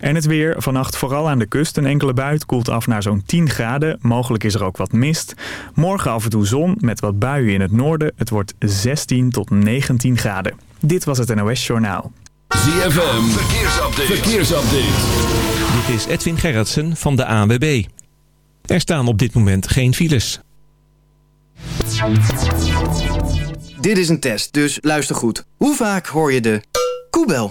En het weer. Vannacht vooral aan de kust. Een enkele buit koelt af naar zo'n 10 graden. Mogelijk is er ook wat mist. Morgen af en toe zon met wat buien in het noorden. Het wordt 16 tot 19 graden. Dit was het NOS Journaal. ZFM. Verkeersupdate. Verkeersupdate. Dit is Edwin Gerritsen van de ANWB. Er staan op dit moment geen files. Dit is een test, dus luister goed. Hoe vaak hoor je de koebel?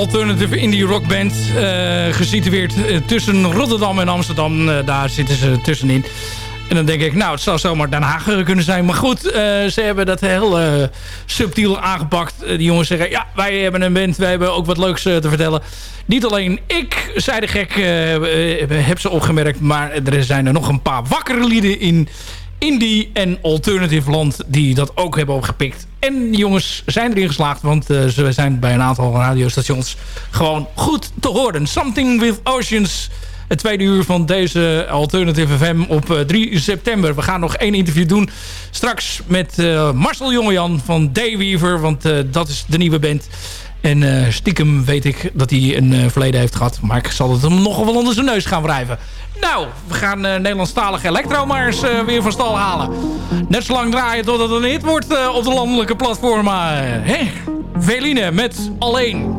Alternative indie rockband. Uh, gesitueerd tussen Rotterdam en Amsterdam. daar zitten ze tussenin. En dan denk ik, nou, het zou zomaar Den Haag kunnen zijn. Maar goed, ze hebben dat heel subtiel aangepakt. die jongens zeggen, ja, wij hebben een band. Wij hebben ook wat leuks te vertellen. Niet alleen ik, zei de gek, heb ze opgemerkt. Maar er zijn er nog een paar wakkere lieden in indie en alternative land die dat ook hebben opgepikt. En jongens zijn erin geslaagd, want uh, ze zijn bij een aantal radiostations gewoon goed te horen. Something with Oceans, het tweede uur van deze Alternative FM op 3 eh, september. We gaan nog één interview doen straks met uh, Marcel Jongejan van Dayweaver, want dat is de nieuwe band. En stiekem weet ik dat hij een verleden heeft gehad. Maar ik zal het hem nog wel onder zijn neus gaan wrijven. Nou, we gaan uh, Nederlandstalige elektro maar eens uh, weer van stal halen. Net zo lang draaien totdat het een hit wordt op de landelijke platformen. Hè? Veline met Alleen.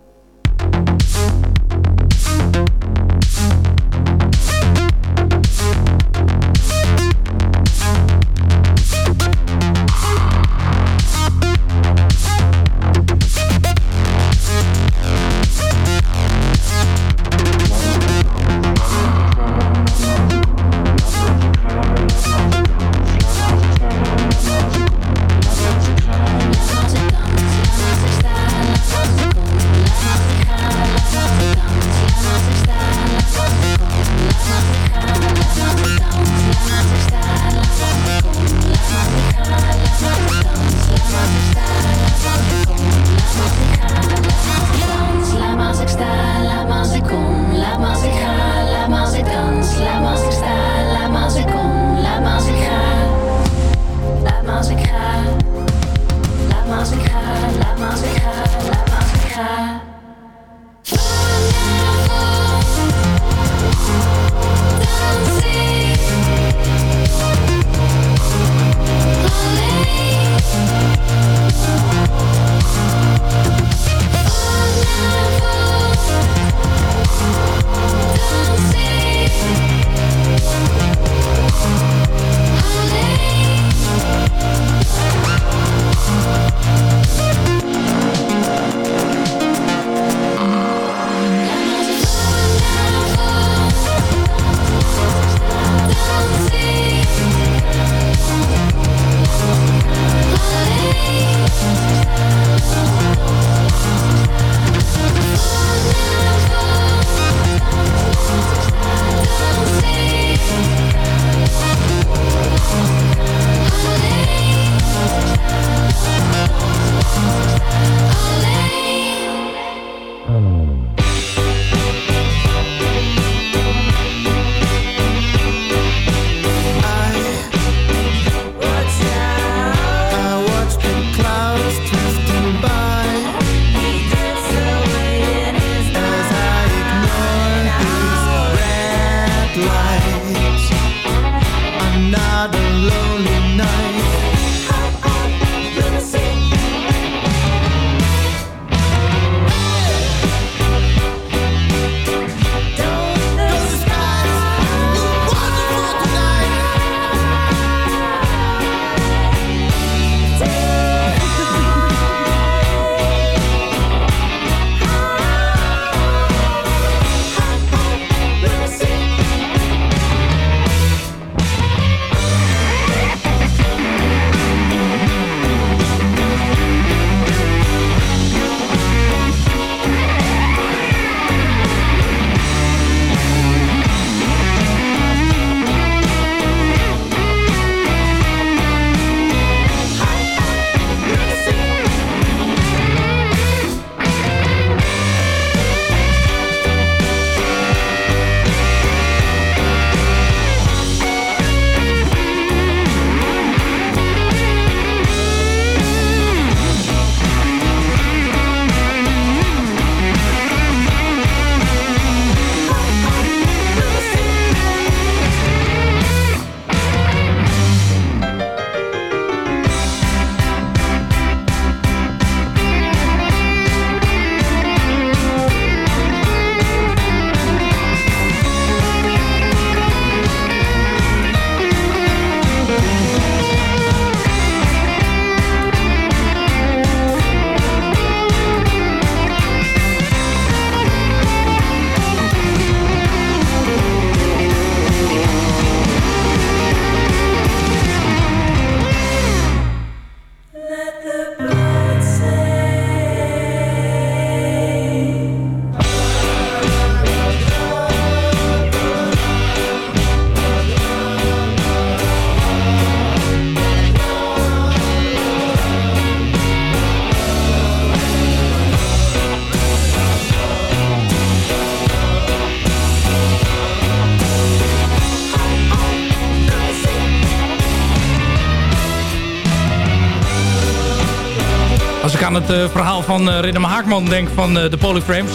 Verhaal van uh, Ridderman Haakman denk van de Polyframes...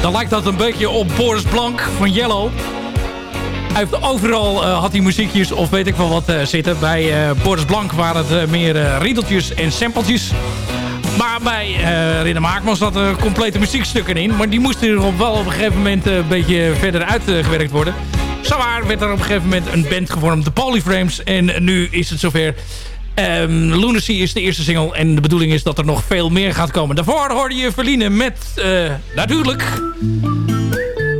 dan lijkt dat een beetje op Boris Blank van Yellow. Hij heeft overal had hij muziekjes of weet ik wel wat zitten. Bij Boris Blank waren het meer riedeltjes en sampletjes... Maar bij uh, Maakman zat er complete muziekstukken in. Maar die moesten er wel op een gegeven moment een beetje verder uitgewerkt worden. Zowaar werd er op een gegeven moment een band gevormd, de Polyframes. En nu is het zover. Um, Lunacy is de eerste single en de bedoeling is dat er nog veel meer gaat komen. Daarvoor hoorde je Verline met, uh, natuurlijk,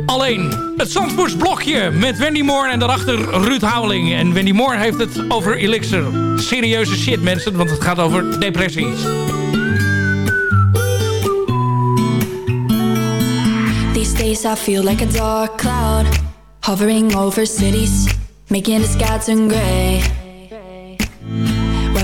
alleen het Zandvoorts blokje met Wendy Moore en daarachter Ruud Houweling. En Wendy Moore heeft het over Elixir. Serieuze shit mensen, want het gaat over depressies. These days I feel like a dark cloud Hovering over cities Making the sky turn When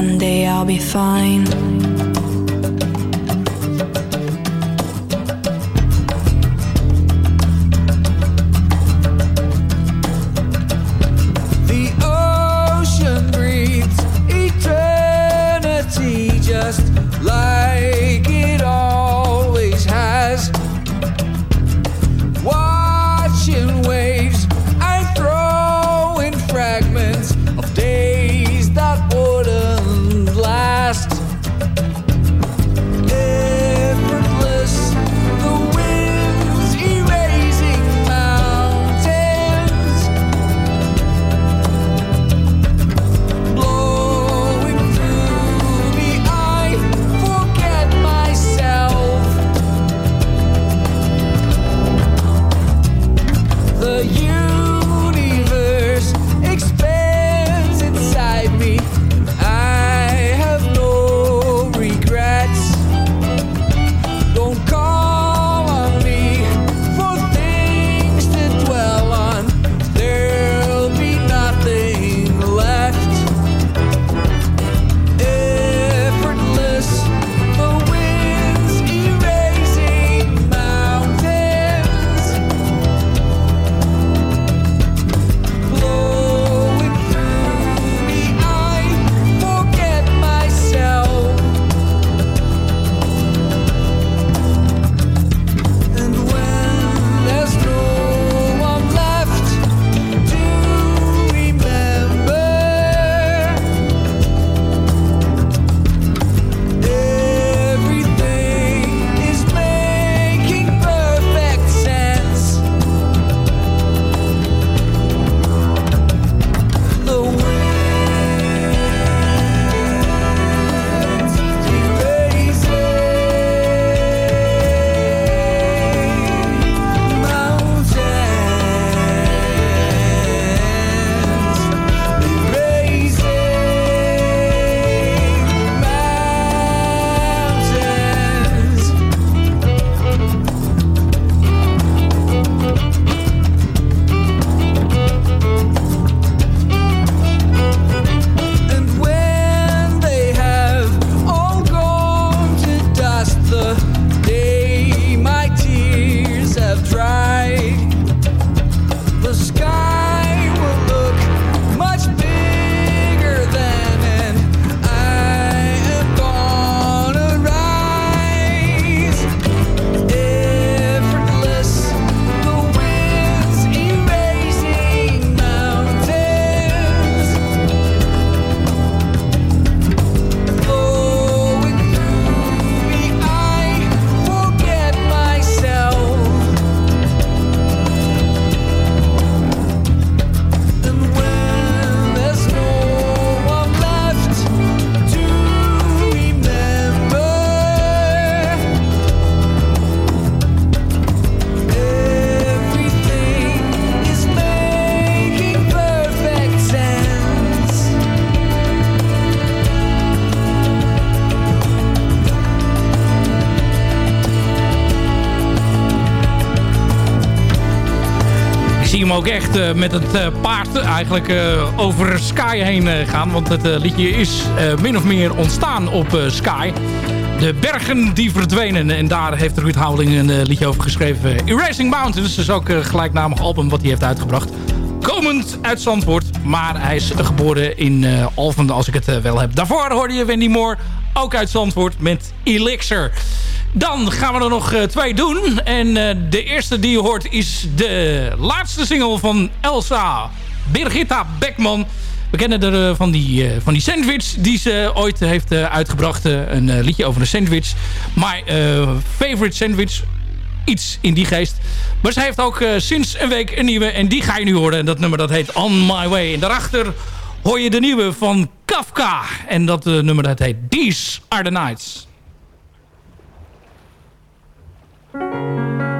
One day I'll be fine. Ook echt met het paard eigenlijk over Sky heen gaan. Want het liedje is min of meer ontstaan op Sky. De bergen die verdwenen. En daar heeft Ruud Houweling een liedje over geschreven. Erasing Mountains. Is ook een gelijknamig album wat hij heeft uitgebracht. Komend uit Zandvoort. Maar hij is geboren in Alphen als ik het wel heb. Daarvoor hoorde je Wendy Moore. Ook uit Zandvoort met Elixir. Dan gaan we er nog uh, twee doen. En uh, de eerste die je hoort is de laatste single van Elsa Birgitta Beckman. We kennen er uh, van, die, van die sandwich die ze ooit heeft uitgebracht. een liedje over een sandwich. My favorite sandwich. Iets in die geest. Maar ze heeft ook sinds een week een nieuwe. En die ga je nu horen. En dat nummer dat heet On My Way. En daarachter hoor je de nieuwe van Kafka. En dat nummer dat heet These Are The Nights. These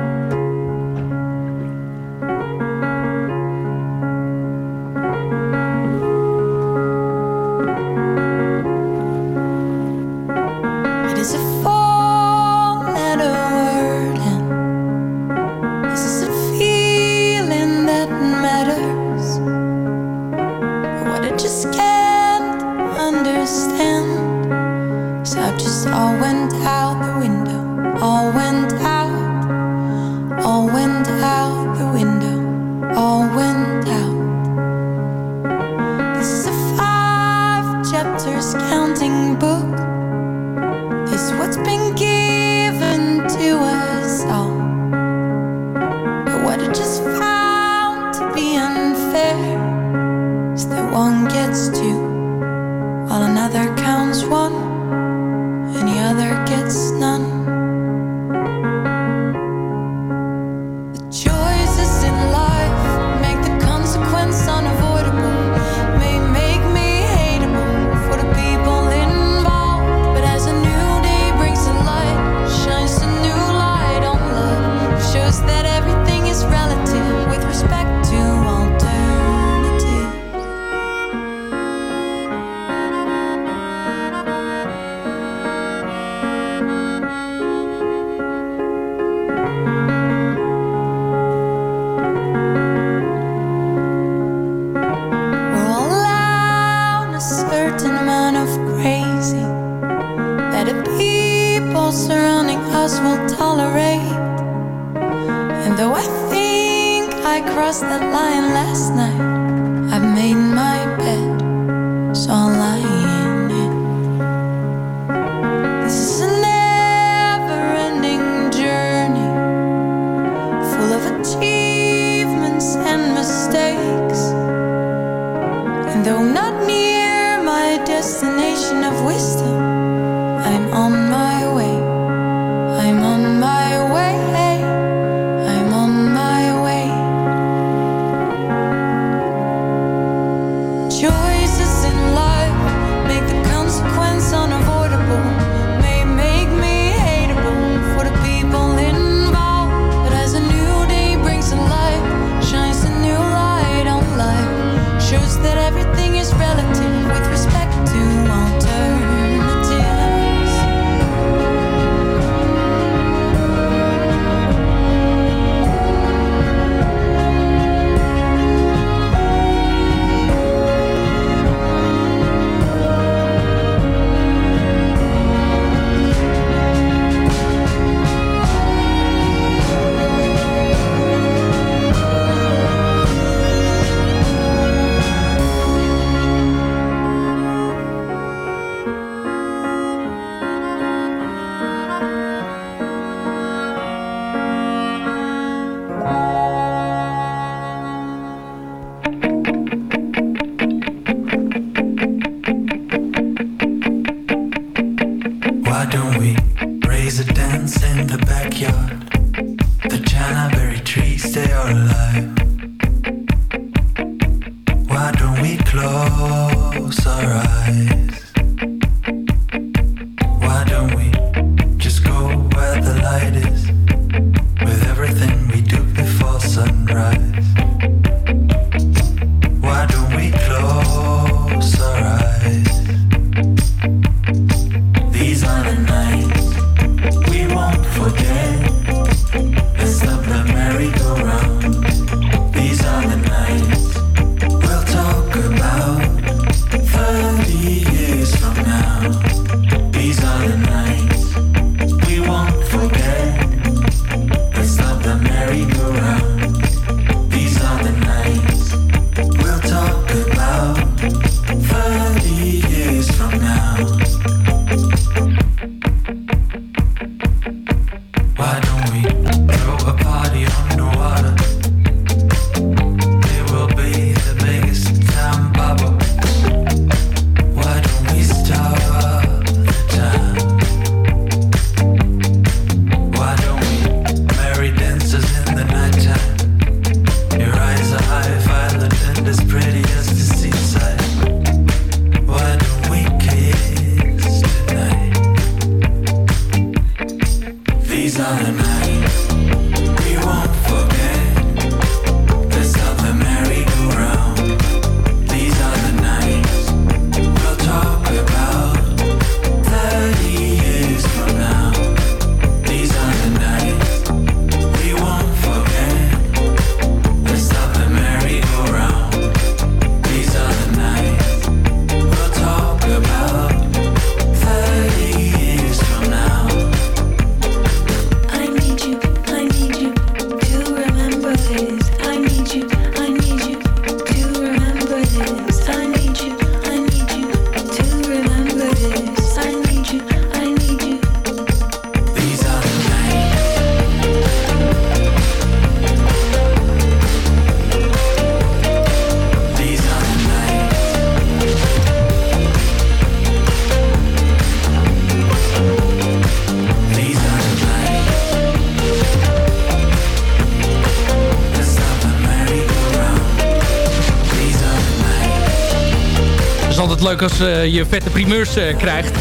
als je vette primeurs krijgt.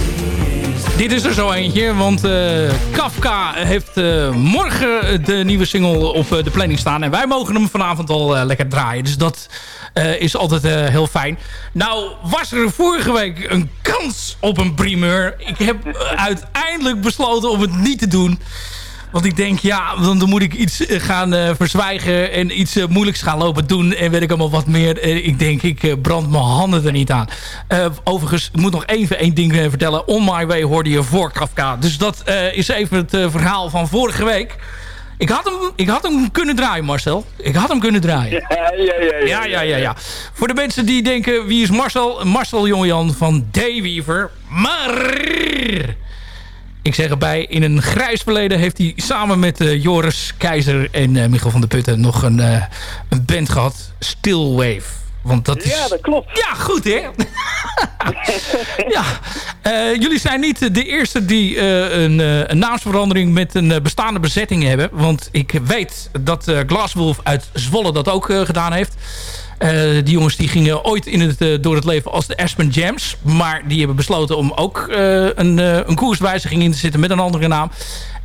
Dit is er zo eentje, want Kafka heeft morgen de nieuwe single op de planning staan. En wij mogen hem vanavond al lekker draaien. Dus dat is altijd heel fijn. Nou was er vorige week een kans op een primeur. Ik heb uiteindelijk besloten om het niet te doen. Want ik denk, ja, dan, moet ik iets eh, gaan uh, verzwijgen... en iets uh, moeilijks gaan lopen doen en weet ik allemaal wat meer. ik denk, ik brand mijn handen er niet aan. overigens, ik moet nog even één ding vertellen. On My Way hoorde je voor Kafka. Dus dat is even het verhaal van vorige week. Ik had, hem, ik had hem kunnen draaien, Marcel. Ik had hem kunnen draaien. Ja, ja, ja. Ja, ja, ja. ja, ja. Voor de mensen die denken, wie is Marcel? Marcel Jongejan van Dayweaver. Maar... Ik zeg erbij, in een grijs verleden heeft hij samen met uh, Joris Keizer en uh, Michael van der Putten nog een, uh, een band gehad. Stillwave. Want dat is... Ja, dat klopt. Ja, goed hè? ja. jullie zijn niet de eerste die een, een, naamsverandering met een bestaande bezetting hebben. Want ik weet dat Glasswolf uit Zwolle dat ook gedaan heeft. Uh, die jongens die gingen ooit in het, uh, door het leven als de Aspen Jams. Maar die hebben besloten om ook uh, een, een koerswijziging in te zitten met een andere naam.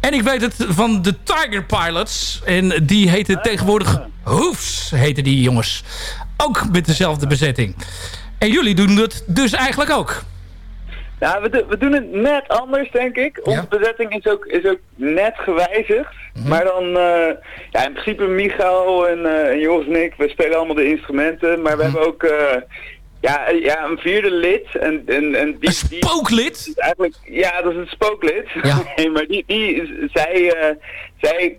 En ik weet het van de Tiger Pilots. En die heten tegenwoordig Hoofs, heten die jongens. Ook met dezelfde bezetting. En jullie doen het dus eigenlijk ook. Ja, we, we doen het net anders, denk ik. Onze bezetting is ook, is ook net gewijzigd. Mhm. Maar dan, uh, ja, in principe Michael en, uh, en Joris en ik, we spelen allemaal de instrumenten. Maar we mhm. hebben ook, uh, ja, ja, een vierde lid. En, en, en die, een spooklid? Die, eigenlijk, ja, dat is een spooklid. Ja. maar die, die zij, zij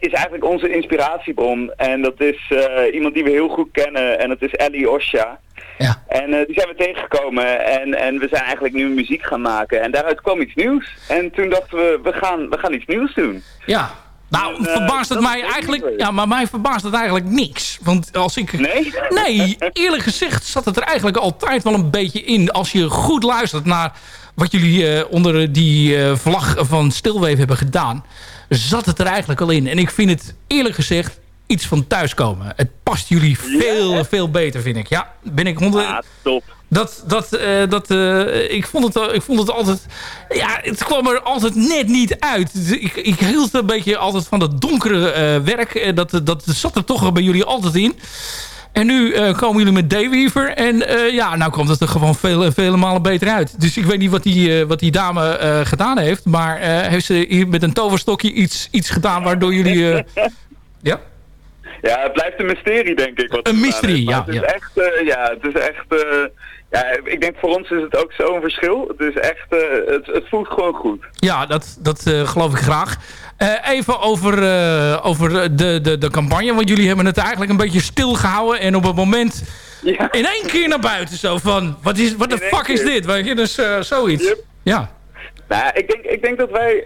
is eigenlijk onze inspiratiebron. En dat is iemand die we heel goed kennen. En dat is Ellie Osha. Ja. En uh, die zijn we tegengekomen en, en we zijn eigenlijk nu muziek gaan maken. En daaruit kwam iets nieuws. En toen dachten we, we gaan, we gaan iets nieuws doen. Ja, nou, en, uh, verbaast het mij eigenlijk... Ja, maar mij verbaast het eigenlijk niks. Want als ik... Nee? Nee, eerlijk gezegd zat het er eigenlijk altijd wel een beetje in. Als je goed luistert naar wat jullie uh, onder die uh, vlag van Stilweef hebben gedaan... zat het er eigenlijk al in. En ik vind het eerlijk gezegd iets van thuiskomen. Het past jullie veel, veel beter, vind ik. Ja, ben ik honderd... Ah, top. Dat, dat, uh, dat, uh, ik, vond het, ik vond het altijd... Ja, het kwam er altijd net niet uit. Ik, ik hield een beetje altijd van dat donkere uh, werk. Dat, dat zat er toch bij jullie altijd in. En nu komen jullie met Dayweaver. En ja, nou komt het er gewoon vele, vele malen beter uit. Dus ik weet niet wat die, wat die dame gedaan heeft. Maar heeft ze hier met een toverstokje iets, iets gedaan waardoor jullie... ja? Ja, het blijft een mysterie, denk ik. Wat een mysterie, ja. Het is echt, uh, ja, het is echt, ja, ik denk voor ons is het ook zo'n verschil. Het is echt, uh, het, het voelt gewoon goed. Ja, dat, dat geloof ik graag. even over, over de, de, de campagne, want jullie hebben het eigenlijk een beetje stilgehouden. En op het moment ja. in één keer naar buiten zo van, wat, is, fuck is dit? Weet je, dus zoiets. Yep. Ja. Nou, ik denk, ik denk dat wij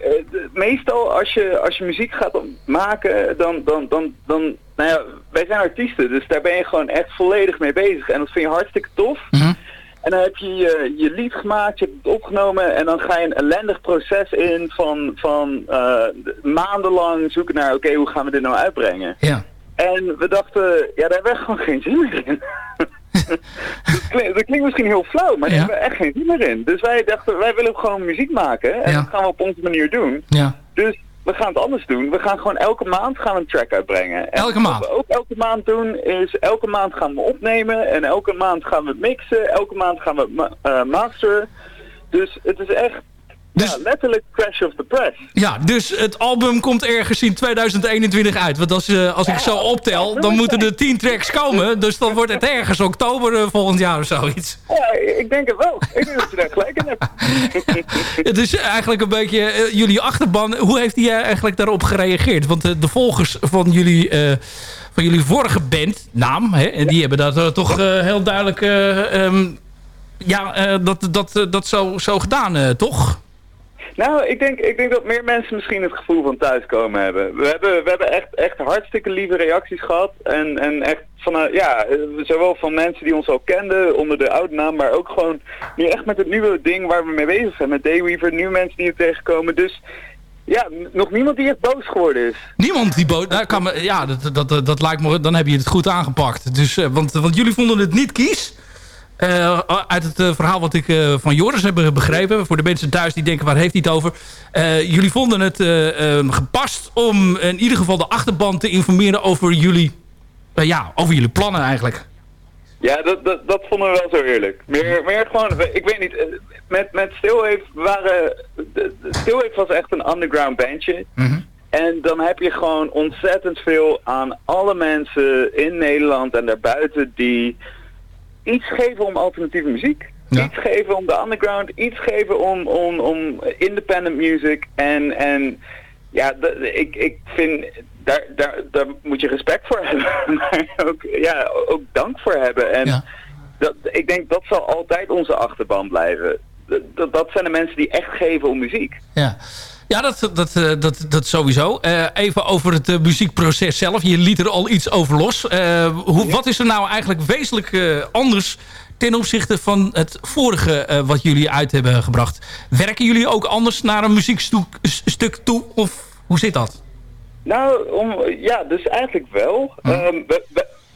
meestal als je, als je muziek gaat maken, dan, dan, dan, dan nou ja, wij zijn artiesten, dus daar ben je gewoon echt volledig mee bezig. En dat vind je hartstikke tof. Mhm. En dan heb je je, je lied gemaakt, je hebt het opgenomen en dan ga je een ellendig proces in van, van uh, maandenlang zoeken naar, oké, hoe gaan we dit nou uitbrengen? Ja. En we dachten, ja, daar hebben we gewoon geen zin meer in. dat, klinkt, dat, klinkt, misschien heel flauw, maar daar hebben we echt geen zin meer in. Dus wij dachten, wij willen gewoon muziek maken en dat gaan we op onze manier doen. Ja. Dus we gaan het anders doen. We gaan gewoon elke maand gaan we een track uitbrengen. En elke maand? Wat we ook elke maand doen is elke maand gaan we opnemen en elke maand gaan we mixen. Elke maand gaan we ma uh, masteren. Dus het is echt dus, ja, letterlijk Crash of the Press. Ja, dus het album komt ergens in 2021 uit. Want als, uh, als ik zo optel, dan moeten er 10 tracks komen. Dus dan wordt het ergens oktober uh, volgend jaar of zoiets. Ja, ik denk het wel. Ik denk dat je daar gelijk in hebt. het is eigenlijk een beetje uh, jullie achterban. Hoe heeft hij eigenlijk daarop gereageerd? Want de volgers van jullie van jullie vorige band, naam, hè, en die hebben dat toch heel duidelijk um, ja, dat, dat, dat zo, zo gedaan, toch? Nou, ik denk, ik denk dat meer mensen misschien het gevoel van thuiskomen hebben. We hebben, we hebben echt, echt hartstikke lieve reacties gehad. En, en echt van, ja, zowel van mensen die ons al kenden onder de oude naam, maar ook gewoon nu echt met het nieuwe ding waar we mee bezig zijn. Met Dayweaver, nieuwe mensen die er tegenkomen. Dus ja, nog niemand die echt boos geworden is. Niemand die boos... Nou, kan me, ja, dat, dat, dat, lijkt me... Dan heb je het goed aangepakt. Dus, uh, want, want jullie vonden het niet kies. Uh, uit het uh, verhaal wat ik uh, van Joris heb begrepen... voor de mensen thuis die denken, waar heeft hij het over? jullie vonden het gepast om in ieder geval de achterban te informeren... over jullie, ja, over jullie plannen eigenlijk. Ja, dat, dat, dat vonden we wel zo eerlijk. Meer, meer gewoon, ik weet niet, met, met waren... Stillwave was echt een underground bandje. Mm En dan heb je gewoon ontzettend veel aan alle mensen in Nederland en daarbuiten die iets geven om alternatieve muziek. Iets geven om de underground, iets geven om, om, om independent music. En, en ja, ik, ik vind, daar, daar, daar moet je respect voor hebben. maar ook, ja, ook dank voor hebben. En dat, ik denk dat zal altijd onze achterban blijven. Dat, dat zijn de mensen die echt geven om muziek. Ja. Ja, dat, dat, eh, dat, dat sowieso. Uh, even over het uh, muziekproces zelf. Je liet er al iets over los. hoe, wat is er nou eigenlijk wezenlijk anders ten opzichte van het vorige wat jullie uit hebben gebracht? Werken jullie ook anders naar een muziekstuk toe? Of hoe zit dat? Nou, om, ja, dus eigenlijk wel. Hm. Um,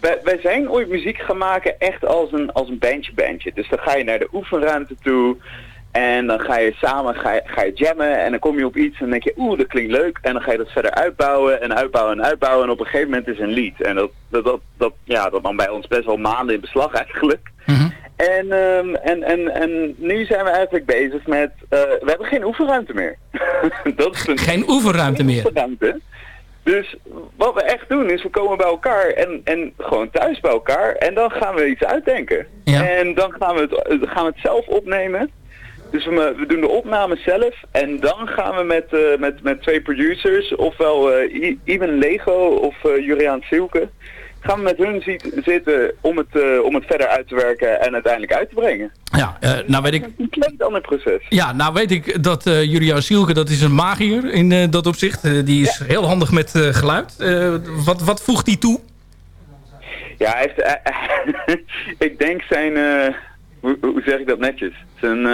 wij, zijn ooit muziek gaan maken echt als een, als een bandje-bandje. Dus dan ga je naar de oefenruimte toe... En dan ga je samen ga je, ga je jammen en dan kom je op iets en dan denk je, oeh, dat klinkt leuk. En dan ga je dat verder uitbouwen en uitbouwen en uitbouwen. En op een gegeven moment is een lied. En dat, dat, dat, dat ja, dat nam bij ons best wel maanden in beslag eigenlijk. Mhm. en, um, en, en, en nu zijn we eigenlijk bezig met, uh, we hebben geen oefenruimte meer. dat is een, geen oefenruimte meer? Oefenruimte. Dus wat we echt doen is we komen bij elkaar en, en gewoon thuis bij elkaar. En dan gaan we iets uitdenken. Ja. En dan gaan we, het, gaan we het zelf opnemen. Dus we, we, doen de opname zelf en dan gaan we met, uh, met, met twee producers, ofwel uh, Ivan Lego of uh, Juriaan Silke, gaan we met hun zitten om het, om het verder uit te werken en uiteindelijk uit te brengen. Ja, nou weet ik... Een compleet ander proces. Ja, nou weet ik dat uh, Juriaan Sielke, dat is een magier in dat opzicht. die is heel handig met geluid. wat, wat voegt hij toe? Ja, hij heeft, ik denk zijn, hoe, hoe, zeg ik dat netjes? Zijn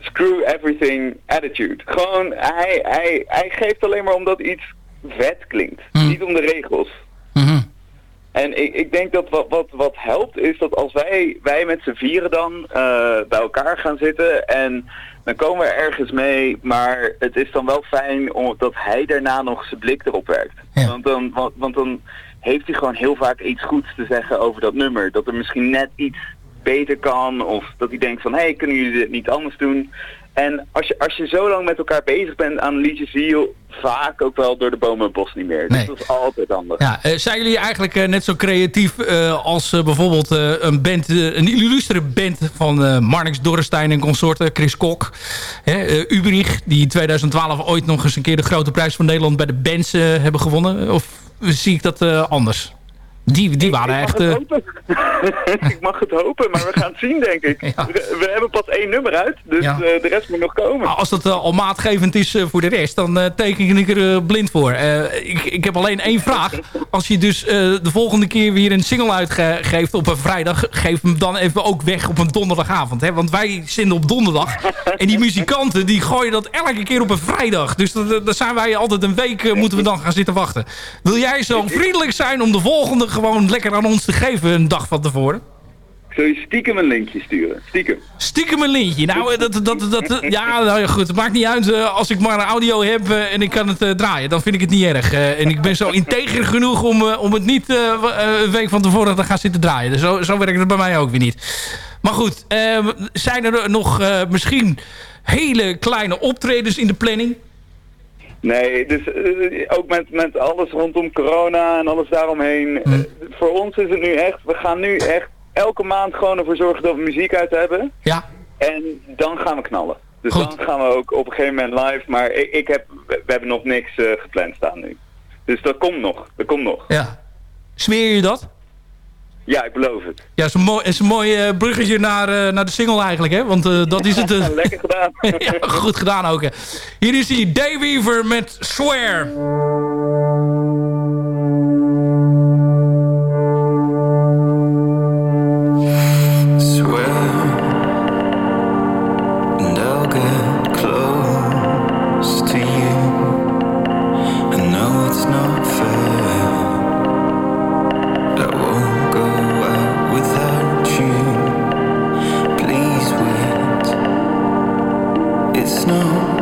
screw everything attitude. Gewoon, hij, hij, hij geeft alleen maar omdat iets vet klinkt. Mm. Niet om de regels. Mm En ik, ik denk dat wat, wat, wat helpt is dat als wij, wij met z'n vieren dan uh, bij elkaar gaan zitten en dan komen we ergens mee, maar het is dan wel fijn omdat hij daarna nog zijn blik erop werkt. Ja. Want, dan, want, want dan heeft hij gewoon heel vaak iets goeds te zeggen over dat nummer. Dat er misschien net iets beter kan. Of dat hij denkt van, hé, hey, kunnen jullie dit niet anders doen? En als je, als je zo lang met elkaar bezig bent aan liedjes, zie je vaak ook wel door de bomen het bos niet meer. Dus nee. dat is altijd anders. Ja, uh, zijn jullie eigenlijk uh, net zo creatief uh, als bijvoorbeeld een band, een illustere band van Marnix Dorrestein en consorten, Chris Kok, Ubrich, die in 2012 ooit nog eens een keer de grote prijs van Nederland bij de bands hebben gewonnen? Of zie ik dat anders? Die, die waren ik, echt... Uh... ik mag het hopen, maar we gaan het zien, denk ik. Ja. We, we, hebben pas één nummer uit, dus ja. uh, de rest moet nog komen. Als dat uh, al maatgevend is voor de rest, dan teken ik er blind voor. ik, ik heb alleen één vraag. Als je dus de volgende keer weer een single uitgeeft op een vrijdag... geef hem dan even ook weg op een donderdagavond. Hè? Want wij zenden op donderdag. en die muzikanten die gooien dat elke keer op een vrijdag. Dus dan zijn wij altijd een week moeten we dan gaan zitten wachten. Wil jij zo vriendelijk zijn om de volgende gewoon lekker aan ons te geven een dag van tevoren? Zul je stiekem een linkje sturen? Stiekem. Stiekem een linkje. Nou, dat, dat, dat, ja, nou goed. Het maakt niet uit als ik maar een audio heb en ik kan het draaien. Dan vind ik het niet erg. En ik ben zo integer genoeg om, om het niet een week van tevoren te gaan zitten draaien. Dus zo, zo werkt het bij mij ook weer niet. Maar goed, zijn er nog misschien hele kleine optredens in de planning? Nee, dus uh, ook met, met alles rondom corona en alles daaromheen. Hm. Uh, voor ons is het nu echt, we gaan nu echt elke maand gewoon ervoor zorgen dat we muziek uit hebben. Ja. En dan gaan we knallen. Dus Goed. dan gaan we ook op een gegeven moment live. Maar ik, ik heb, we hebben nog niks uh, gepland staan nu. Dus dat komt nog, dat komt nog. Ja. Smeer je dat? Ja, ik beloof het. Ja, is een mooi, is een mooi uh, bruggetje naar, uh, naar de single eigenlijk, hè? Want uh, dat is het... Lekker gedaan. ja, goed gedaan ook. Hè. Hier is hij, Dayweaver met Swear. snow.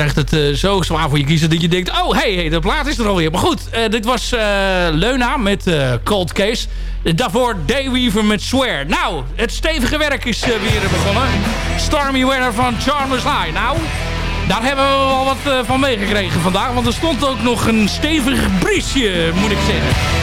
Het uh, zo zwaar voor je kiezen dat je denkt... oh, hé, hey, de plaat is er alweer. Maar goed, uh, dit was uh, Leuna met Cold Case. daarvoor Dayweaver met Swear. Nou, het stevige werk is weer begonnen. Stormy Weather van Charmers High. Nou, daar hebben we wel wat van meegekregen vandaag. Want er stond ook nog een stevig briesje, moet ik zeggen.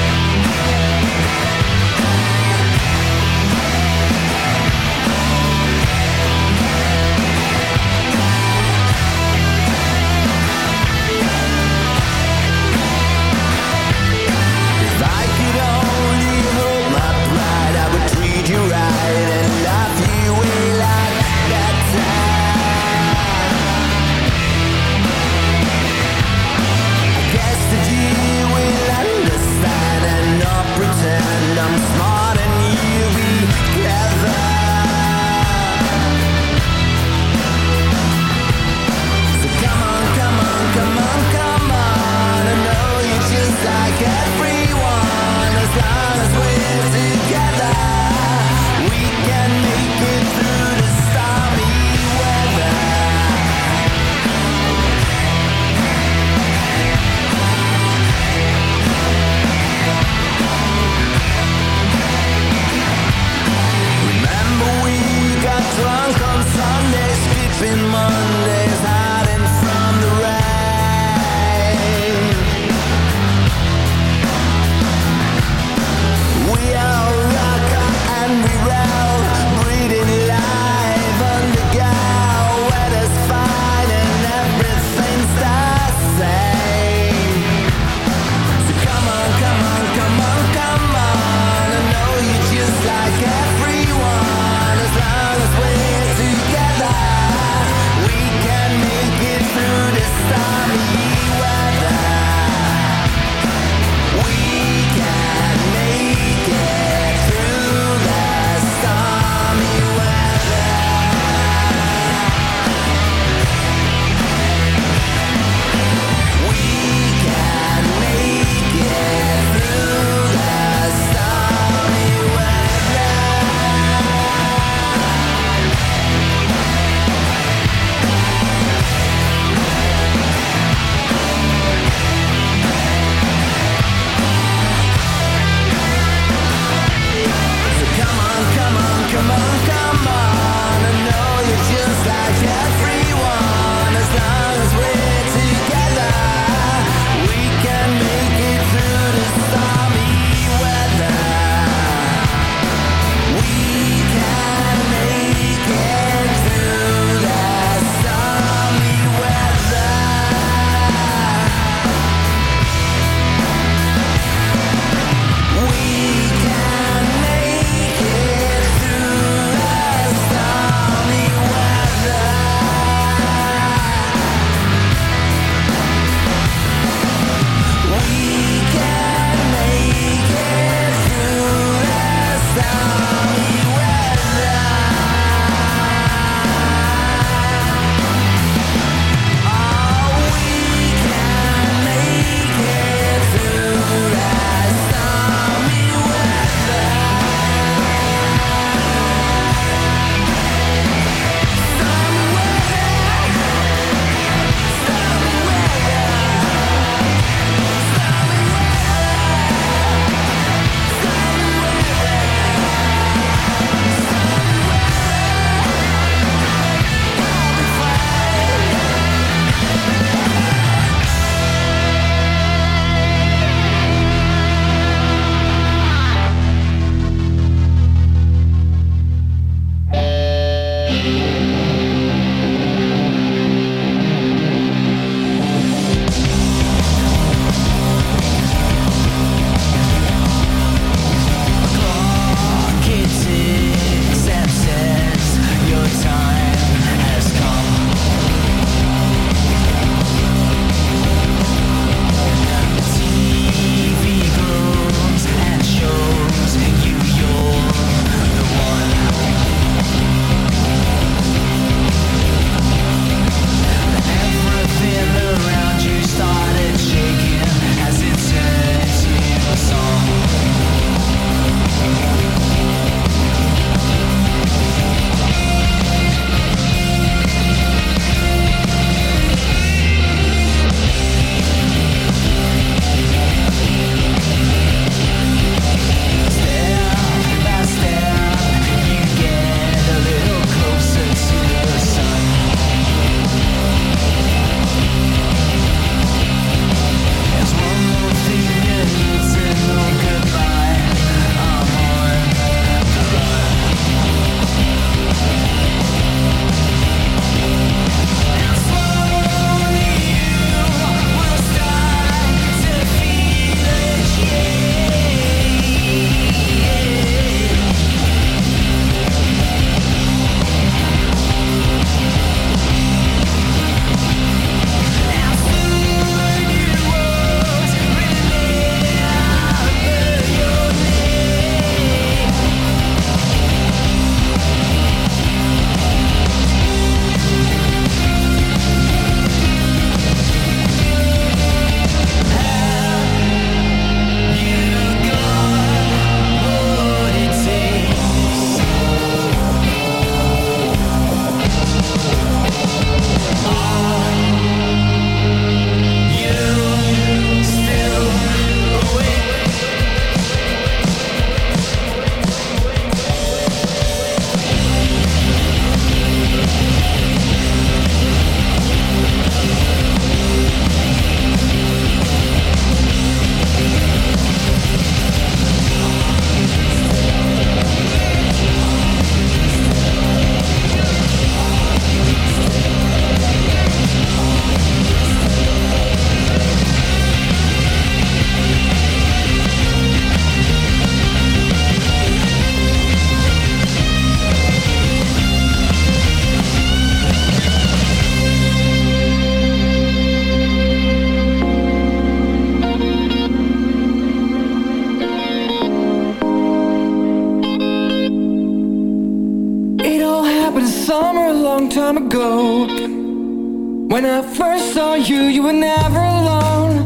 first saw you, you were never alone.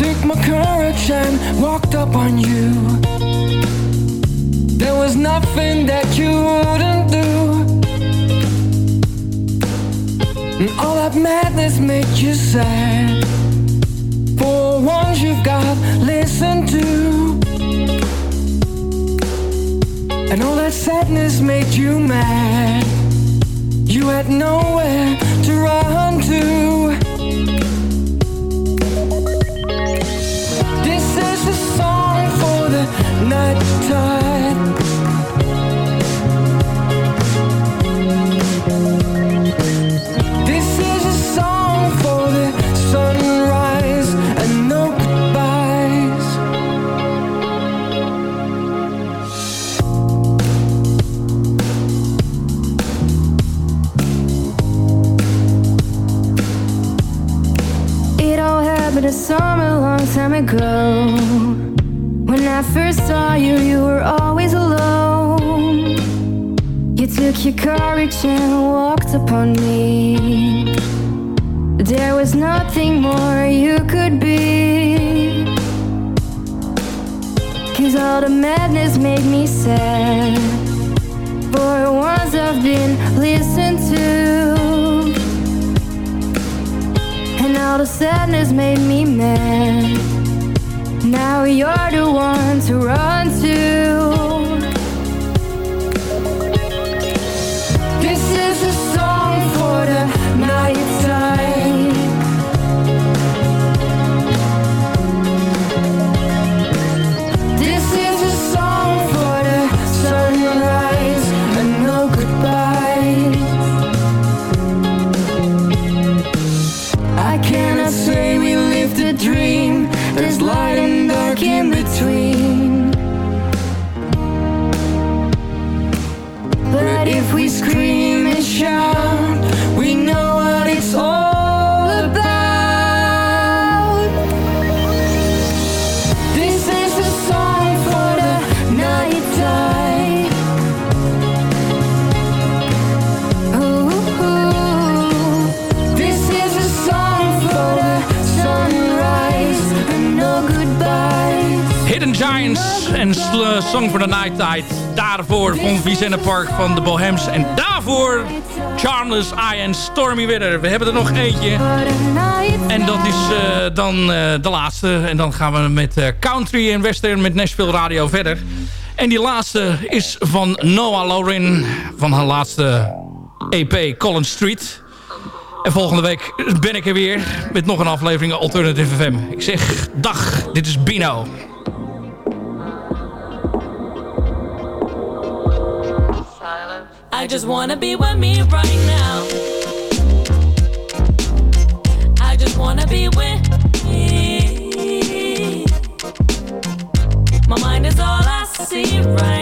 Took my courage and walked up on you. There was nothing that you wouldn't do. And all that madness made you sad. For once you've got listened to. And all that sadness made you mad. You had nowhere to run to. A long time ago. When I first saw you, you were always alone. You took your courage and walked upon me. There was nothing more you could be. Cause all the madness made me sad. For once I've been listened to. And all the sadness made me mad. Now you're the one to run to. Daarvoor van Vicente Park van de Bohems. En daarvoor Charles I en Stormy Weather. We hebben er nog eentje. En dat is eh, dan eh, de laatste. En dan gaan we met eh, country en western met Nashville Radio verder. En die laatste is van Noah Laurin. Van haar laatste EP Collins Street. En volgende week ben ik er weer met nog een aflevering Alternative FM. Ik zeg dag, dit is Bino. Just wanna be with me right now. I just wanna be with me. My mind is all I see right